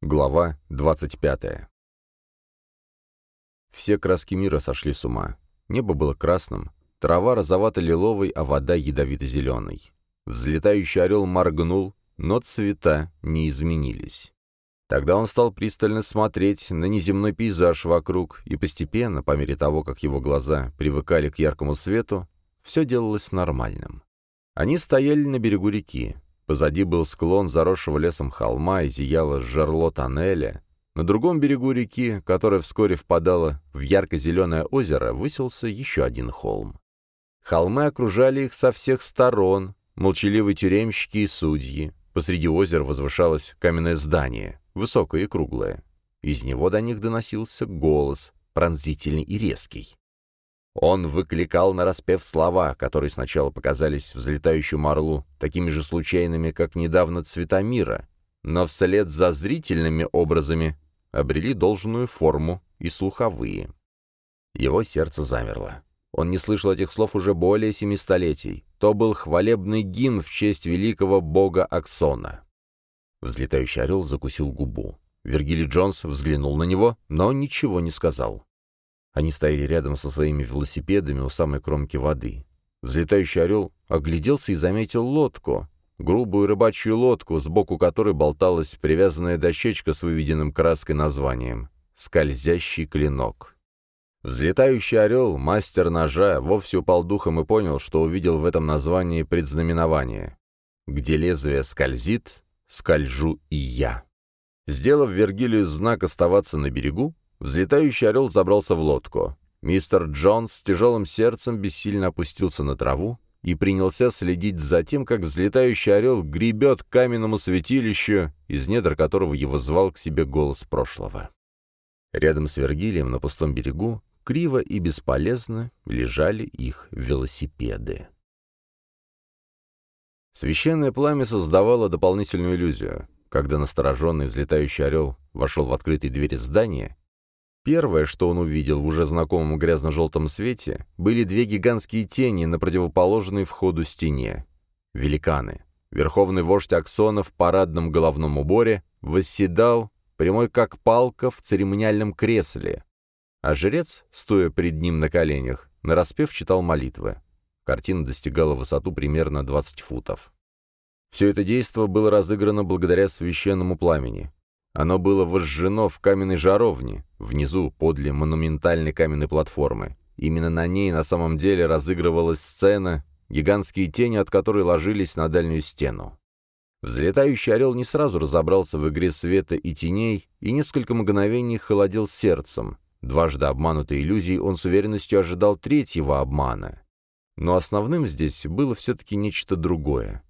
Глава 25. Все краски мира сошли с ума. Небо было красным, трава розовато-лиловой, а вода ядовито-зеленой. Взлетающий орел моргнул, но цвета не изменились. Тогда он стал пристально смотреть на неземной пейзаж вокруг, и постепенно, по мере того, как его глаза привыкали к яркому свету, все делалось нормальным. Они стояли на берегу реки. Позади был склон заросшего лесом холма и зияло жерло тоннеля. На другом берегу реки, которая вскоре впадала в ярко-зеленое озеро, высился еще один холм. Холмы окружали их со всех сторон, молчаливые тюремщики и судьи. Посреди озера возвышалось каменное здание, высокое и круглое. Из него до них доносился голос, пронзительный и резкий. Он выкликал нараспев слова, которые сначала показались взлетающему орлу такими же случайными, как недавно цвета мира, но вслед за зрительными образами обрели должную форму и слуховые. Его сердце замерло. Он не слышал этих слов уже более семи столетий. То был хвалебный гимн в честь великого бога Аксона. Взлетающий орел закусил губу. Вергилий Джонс взглянул на него, но ничего не сказал. Они стояли рядом со своими велосипедами у самой кромки воды. Взлетающий орел огляделся и заметил лодку, грубую рыбачью лодку, сбоку которой болталась привязанная дощечка с выведенным краской названием «Скользящий клинок». Взлетающий орел, мастер ножа, вовсе упал духом и понял, что увидел в этом названии предзнаменование. «Где лезвие скользит, скольжу и я». Сделав Вергилию знак оставаться на берегу, Взлетающий орел забрался в лодку. Мистер Джонс с тяжелым сердцем бессильно опустился на траву и принялся следить за тем, как взлетающий орел гребет к каменному святилищу, из недр которого его звал к себе голос прошлого. Рядом с Вергилием на пустом берегу, криво и бесполезно, лежали их велосипеды. Священное пламя создавало дополнительную иллюзию. Когда настороженный взлетающий орел вошел в открытые двери здания, Первое, что он увидел в уже знакомом грязно-желтом свете, были две гигантские тени на противоположной входу стене. Великаны. Верховный вождь Аксона в парадном головном уборе восседал, прямой как палка, в церемониальном кресле, а жрец, стоя перед ним на коленях, нараспев читал молитвы. Картина достигала высоту примерно 20 футов. Все это действо было разыграно благодаря священному пламени. Оно было возжжено в каменной жаровне, внизу, подле монументальной каменной платформы. Именно на ней на самом деле разыгрывалась сцена, гигантские тени от которой ложились на дальнюю стену. Взлетающий орел не сразу разобрался в игре света и теней и несколько мгновений холодел сердцем. Дважды обманутой иллюзией он с уверенностью ожидал третьего обмана. Но основным здесь было все-таки нечто другое.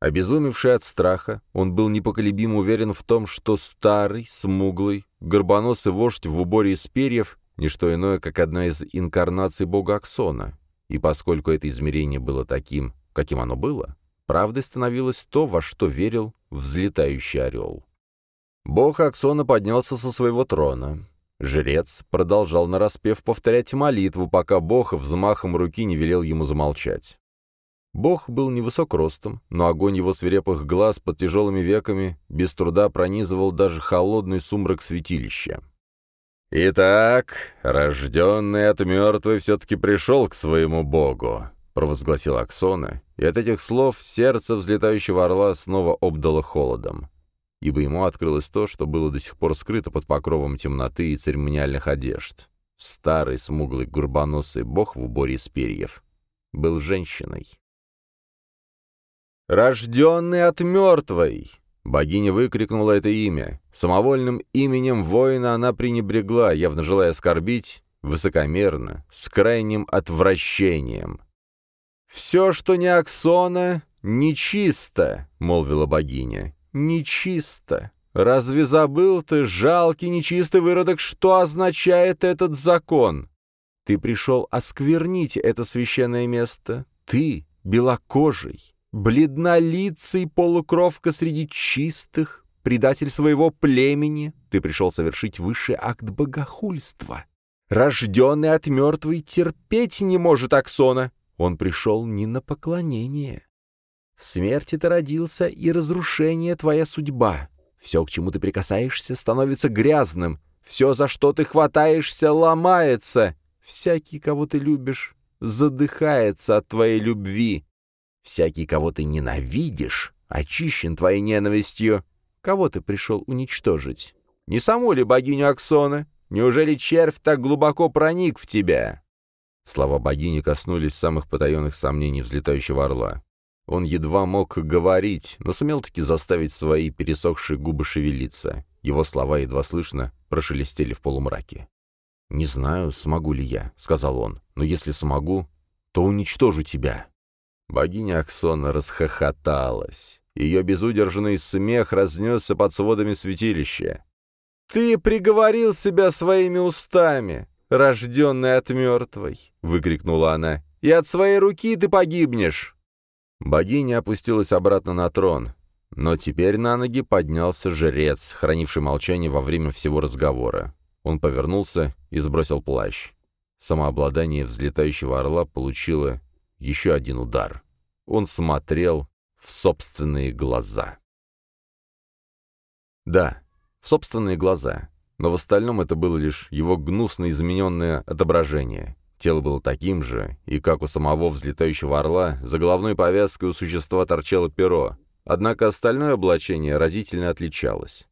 Обезумевший от страха, он был непоколебимо уверен в том, что старый, смуглый, горбоносый вождь в уборе из перьев — не что иное, как одна из инкарнаций бога Аксона. И поскольку это измерение было таким, каким оно было, правдой становилось то, во что верил взлетающий орел. Бог Аксона поднялся со своего трона. Жрец продолжал нараспев повторять молитву, пока бог взмахом руки не велел ему замолчать. Бог был невысок ростом, но огонь его свирепых глаз под тяжелыми веками без труда пронизывал даже холодный сумрак святилища. «Итак, рожденный от мертвой все-таки пришел к своему Богу», — провозгласил Аксона, и от этих слов сердце взлетающего орла снова обдало холодом, ибо ему открылось то, что было до сих пор скрыто под покровом темноты и церемониальных одежд. Старый, смуглый, гурбоносый бог в уборе из перьев был женщиной. «Рожденный от мертвой!» Богиня выкрикнула это имя. Самовольным именем воина она пренебрегла, явно желая оскорбить, высокомерно, с крайним отвращением. «Все, что не Аксона, нечисто», — молвила богиня. «Нечисто. Разве забыл ты, жалкий нечистый выродок, что означает этот закон? Ты пришел осквернить это священное место. Ты, белокожий, бледнолицый полукровка среди чистых, предатель своего племени, ты пришел совершить высший акт богохульства. Рожденный от мертвой терпеть не может Аксона. Он пришел не на поклонение. Смерти ты родился, и разрушение твоя судьба. Все, к чему ты прикасаешься, становится грязным. Все, за что ты хватаешься, ломается. Всякий, кого ты любишь, задыхается от твоей любви. Всякий, кого ты ненавидишь, очищен твоей ненавистью. Кого ты пришел уничтожить? Не саму ли богиню Аксона? Неужели червь так глубоко проник в тебя?» Слова богини коснулись самых потаенных сомнений взлетающего орла. Он едва мог говорить, но сумел таки заставить свои пересохшие губы шевелиться. Его слова едва слышно прошелестели в полумраке. «Не знаю, смогу ли я», — сказал он, — «но если смогу, то уничтожу тебя». Богиня Аксона расхохоталась. Ее безудержный смех разнесся под сводами святилища. «Ты приговорил себя своими устами, рожденный от мертвой!» — выкрикнула она. «И от своей руки ты погибнешь!» Богиня опустилась обратно на трон, но теперь на ноги поднялся жрец, хранивший молчание во время всего разговора. Он повернулся и сбросил плащ. Самообладание взлетающего орла получило еще один удар. Он смотрел в собственные глаза. Да, в собственные глаза. Но в остальном это было лишь его гнусно измененное отображение. Тело было таким же, и как у самого взлетающего орла, за головной повязкой у существа торчало перо, однако остальное облачение разительно отличалось.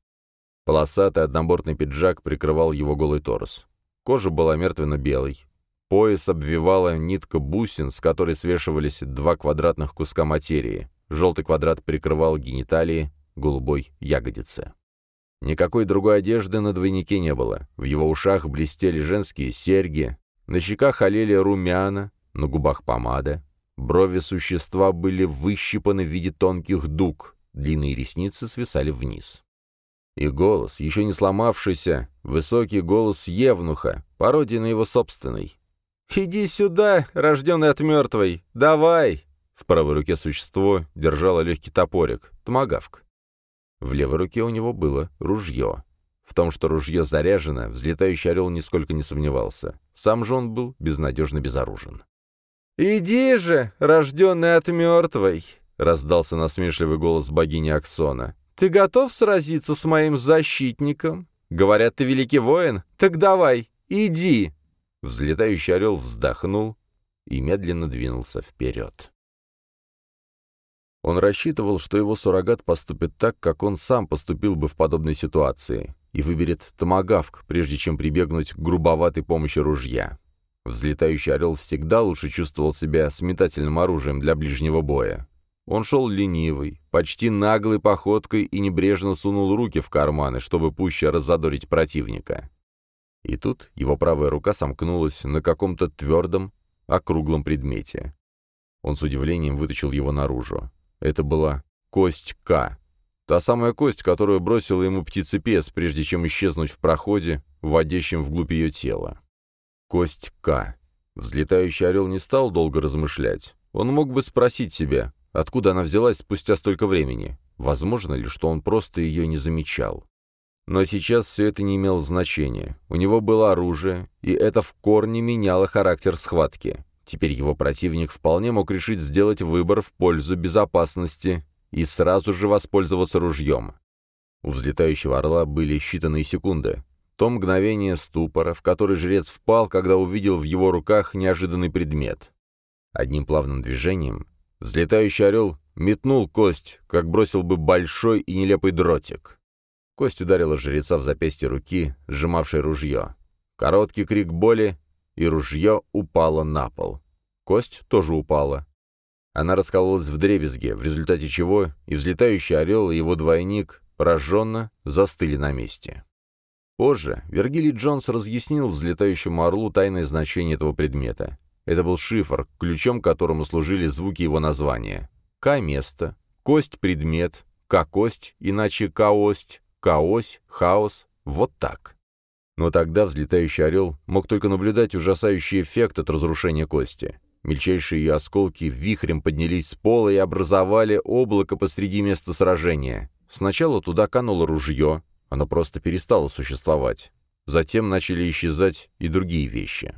Полосатый однобортный пиджак прикрывал его голый торс. Кожа была мертвенно-белой. Пояс обвивала нитка бусин, с которой свешивались два квадратных куска материи. Желтый квадрат прикрывал гениталии, голубой — ягодицы. Никакой другой одежды на двойнике не было. В его ушах блестели женские серьги, на щеках олели румяна, на губах помада. Брови существа были выщипаны в виде тонких дуг, длинные ресницы свисали вниз. И голос, еще не сломавшийся, высокий голос Евнуха, пародия на его собственный. «Иди сюда, рожденный от мертвой! Давай!» В правой руке существо держало легкий топорик, томагавк. В левой руке у него было ружье. В том, что ружье заряжено, взлетающий орел нисколько не сомневался. Сам же он был безнадежно безоружен. «Иди же, рожденный от мертвой!» — раздался насмешливый голос богини Аксона. «Ты готов сразиться с моим защитником? Говорят, ты великий воин? Так давай, иди!» Взлетающий орел вздохнул и медленно двинулся вперед. Он рассчитывал, что его суррогат поступит так, как он сам поступил бы в подобной ситуации, и выберет томагавк, прежде чем прибегнуть к грубоватой помощи ружья. Взлетающий орел всегда лучше чувствовал себя с метательным оружием для ближнего боя. Он шел ленивой, почти наглой походкой и небрежно сунул руки в карманы, чтобы пуще раззадорить противника. И тут его правая рука сомкнулась на каком-то твердом, округлом предмете. Он с удивлением вытащил его наружу. Это была кость К. Та самая кость, которую бросила ему птицепес, прежде чем исчезнуть в проходе, вводящем вглубь ее тела. Кость К. Взлетающий орел не стал долго размышлять. Он мог бы спросить себя, откуда она взялась спустя столько времени. Возможно ли, что он просто ее не замечал? Но сейчас все это не имело значения. У него было оружие, и это в корне меняло характер схватки. Теперь его противник вполне мог решить сделать выбор в пользу безопасности и сразу же воспользоваться ружьем. У взлетающего орла были считанные секунды. То мгновение ступора, в который жрец впал, когда увидел в его руках неожиданный предмет. Одним плавным движением взлетающий орел метнул кость, как бросил бы большой и нелепый дротик. Кость ударила жреца в запястье руки, сжимавшей ружье. Короткий крик боли, и ружье упало на пол. Кость тоже упала. Она раскололась в дребезге, в результате чего и взлетающий орел, и его двойник пораженно застыли на месте. Позже Вергилий Джонс разъяснил взлетающему орлу тайное значение этого предмета. Это был шифр, ключом к которому служили звуки его названия. К-место, кость-предмет, К-кость, иначе К-ость, К-ось, хаос, вот так. Но тогда взлетающий орел мог только наблюдать ужасающий эффект от разрушения кости. Мельчайшие ее осколки вихрем поднялись с пола и образовали облако посреди места сражения. Сначала туда кануло ружье, оно просто перестало существовать. Затем начали исчезать и другие вещи.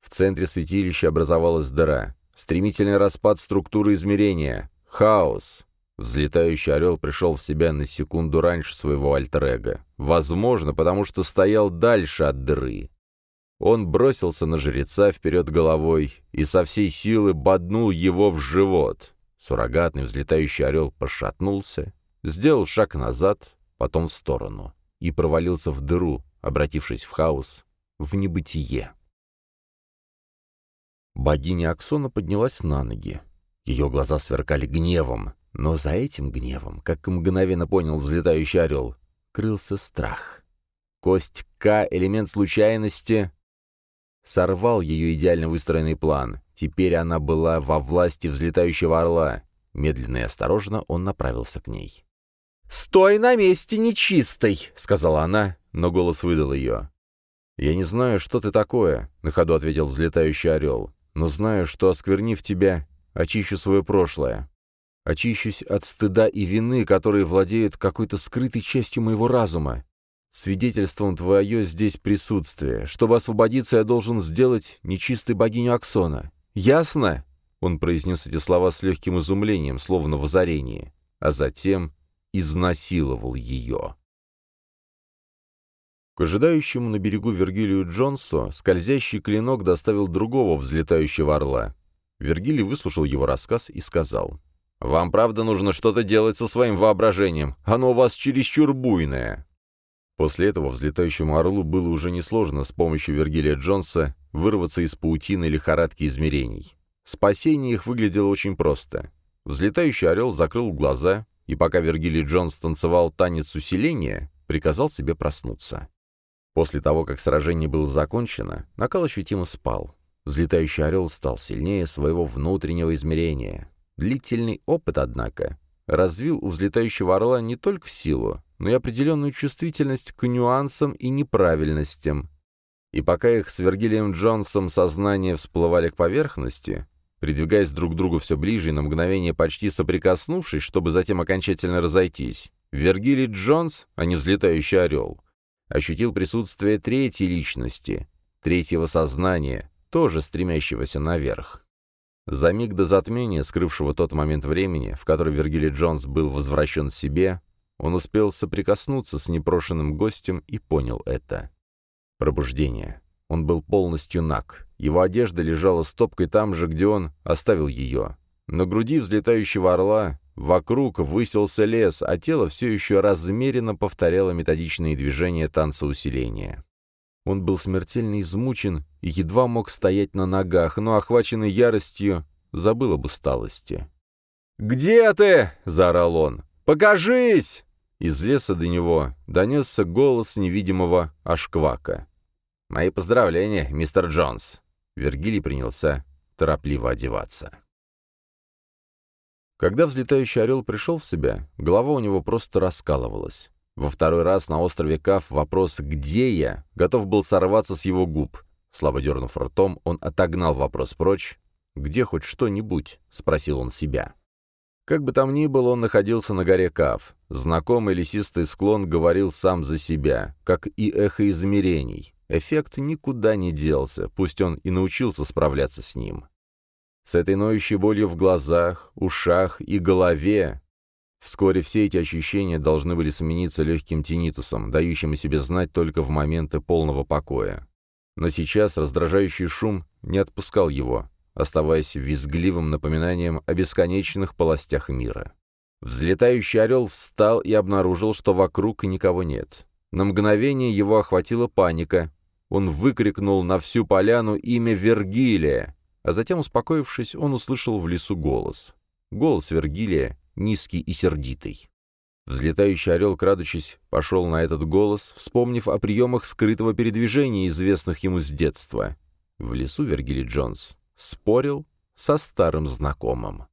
В центре святилища образовалась дыра. Стремительный распад структуры измерения. Хаос. Взлетающий орел пришел в себя на секунду раньше своего альтер Возможно, потому что стоял дальше от дыры. Он бросился на жреца вперед головой и со всей силы боднул его в живот. Суррогатный взлетающий орел пошатнулся, сделал шаг назад, потом в сторону, и провалился в дыру, обратившись в хаос, в небытие. Богиня Аксона поднялась на ноги. Ее глаза сверкали гневом, но за этим гневом, как мгновенно понял взлетающий орел, крылся страх. Кость К, элемент случайности, сорвал ее идеально выстроенный план. Теперь она была во власти взлетающего орла. Медленно и осторожно он направился к ней. «Стой на месте, нечистый!» — сказала она, но голос выдал ее. «Я не знаю, что ты такое», — на ходу ответил взлетающий орел, «но знаю, что, осквернив тебя, очищу свое прошлое. Очищусь от стыда и вины, которые владеют какой-то скрытой частью моего разума. Свидетельством твое здесь присутствие. Чтобы освободиться, я должен сделать нечистой богиню Аксона. Ясно?» Он произнес эти слова с легким изумлением, словно в озарении, а затем изнасиловал ее. К ожидающему на берегу Вергилию Джонсу скользящий клинок доставил другого взлетающего орла. Вергилий выслушал его рассказ и сказал, «Вам правда нужно что-то делать со своим воображением? Оно у вас чересчур буйное». После этого взлетающему орлу было уже несложно с помощью Вергилия Джонса вырваться из паутины лихорадки измерений. Спасение их выглядело очень просто. Взлетающий орел закрыл глаза, и пока Вергилий Джонс танцевал танец усиления, приказал себе проснуться. После того, как сражение было закончено, накал ощутимо спал. Взлетающий орел стал сильнее своего внутреннего измерения. Длительный опыт, однако, развил у взлетающего орла не только силу, но и определенную чувствительность к нюансам и неправильностям. И пока их с Вергилием Джонсом сознания всплывали к поверхности, придвигаясь друг к другу все ближе и на мгновение почти соприкоснувшись, чтобы затем окончательно разойтись, Вергилий Джонс, а не взлетающий орел, ощутил присутствие третьей личности, третьего сознания, тоже стремящегося наверх. За миг до затмения, скрывшего тот момент времени, в который Вергилий Джонс был возвращен себе, он успел соприкоснуться с непрошенным гостем и понял это. Пробуждение. Он был полностью наг. Его одежда лежала стопкой там же, где он оставил ее. На груди взлетающего орла Вокруг высился лес, а тело все еще размеренно повторяло методичные движения танца усиления. Он был смертельно измучен и едва мог стоять на ногах, но, охваченный яростью, забыл об усталости. «Где ты?» — заорал он. «Покажись!» Из леса до него донесся голос невидимого Ашквака. «Мои поздравления, мистер Джонс!» Вергилий принялся торопливо одеваться. Когда взлетающий орел пришел в себя, голова у него просто раскалывалась. Во второй раз на острове Каф вопрос «Где я?» готов был сорваться с его губ. Слабо дернув ртом, он отогнал вопрос прочь. «Где хоть что-нибудь?» — спросил он себя. Как бы там ни было, он находился на горе Каф. Знакомый лесистый склон говорил сам за себя, как и эхо измерений. Эффект никуда не делся, пусть он и научился справляться с ним. С этой ноющей болью в глазах, ушах и голове. Вскоре все эти ощущения должны были смениться легким тинитусом, дающим о себе знать только в моменты полного покоя. Но сейчас раздражающий шум не отпускал его, оставаясь визгливым напоминанием о бесконечных полостях мира. Взлетающий орел встал и обнаружил, что вокруг никого нет. На мгновение его охватила паника. Он выкрикнул на всю поляну имя Вергилия, а затем, успокоившись, он услышал в лесу голос. Голос Вергилия, низкий и сердитый. Взлетающий орел, крадучись, пошел на этот голос, вспомнив о приемах скрытого передвижения, известных ему с детства. В лесу Вергилий Джонс спорил со старым знакомым.